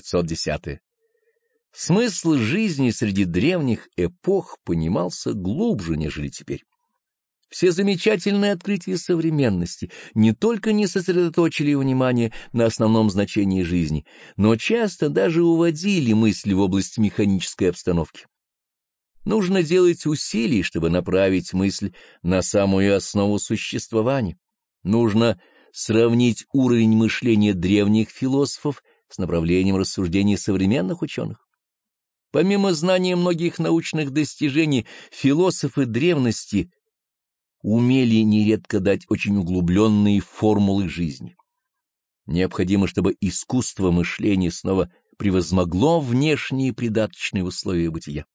510. Смысл жизни среди древних эпох понимался глубже, нежели теперь. Все замечательные открытия современности не только не сосредоточили внимание на основном значении жизни, но часто даже уводили мысли в область механической обстановки. Нужно делать усилия, чтобы направить мысль на самую основу существования. Нужно сравнить уровень мышления древних философов с направлением рассуждений современных ученых. Помимо знания многих научных достижений, философы древности умели нередко дать очень углубленные формулы жизни. Необходимо, чтобы искусство мышления снова превозмогло внешние придаточные условия бытия.